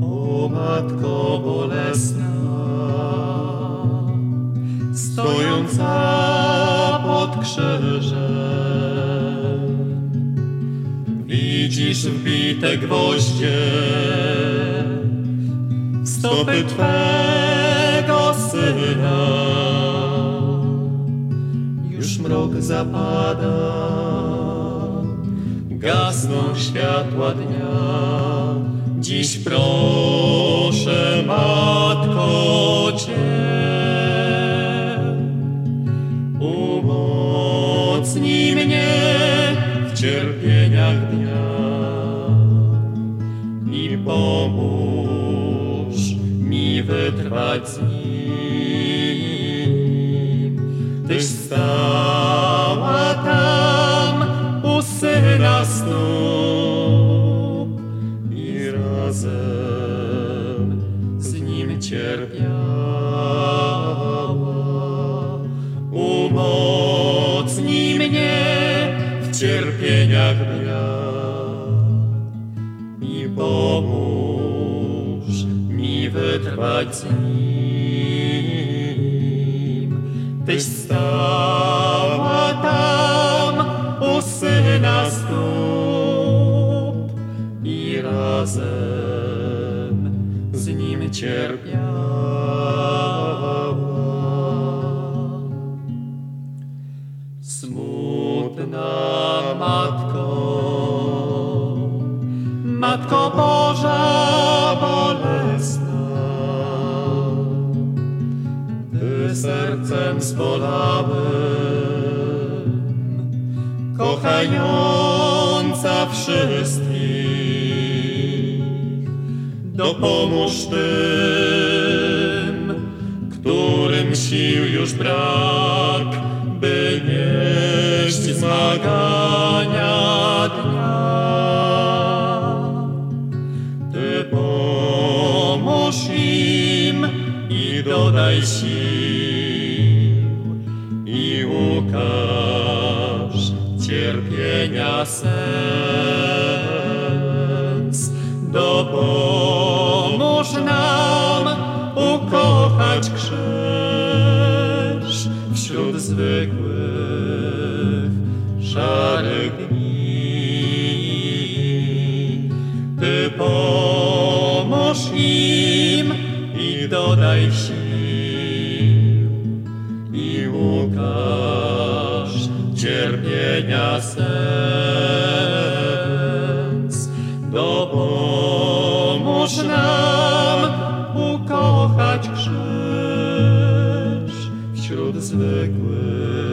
O Matko Bolesna, stojąca pod krzyżem, widzisz wbite gwoździe w stopy Twego Syna. Już mrok zapada, gasną światła dnia. Dziś proszę, Matko, Cię, umocnij mnie w cierpieniach dnia i pomóż mi wytrwać z nim. Tyś stała Stóp i razem z nim cierpiała. Umocnij mnie w cierpieniach dnia i pomóż mi wytrwać z nim. Tyś stała razem z nim cierpiała. Smutna Matko, Matko Boża bolesna, Ty sercem zbolałym, kochająca wszystkich, dopomóż tym, którym sił już brak, by nieść zmagania dnia. Ty pomóż im i dodaj sił i ukaż cierpienia sens. Dopomóż nam ukochać krzyż wśród zwykłych szarych dni. Ty pomóż im i dodaj sił i ukaż cierpienia sens. Dopomóż nam ukochać krzyż wśród zwykłych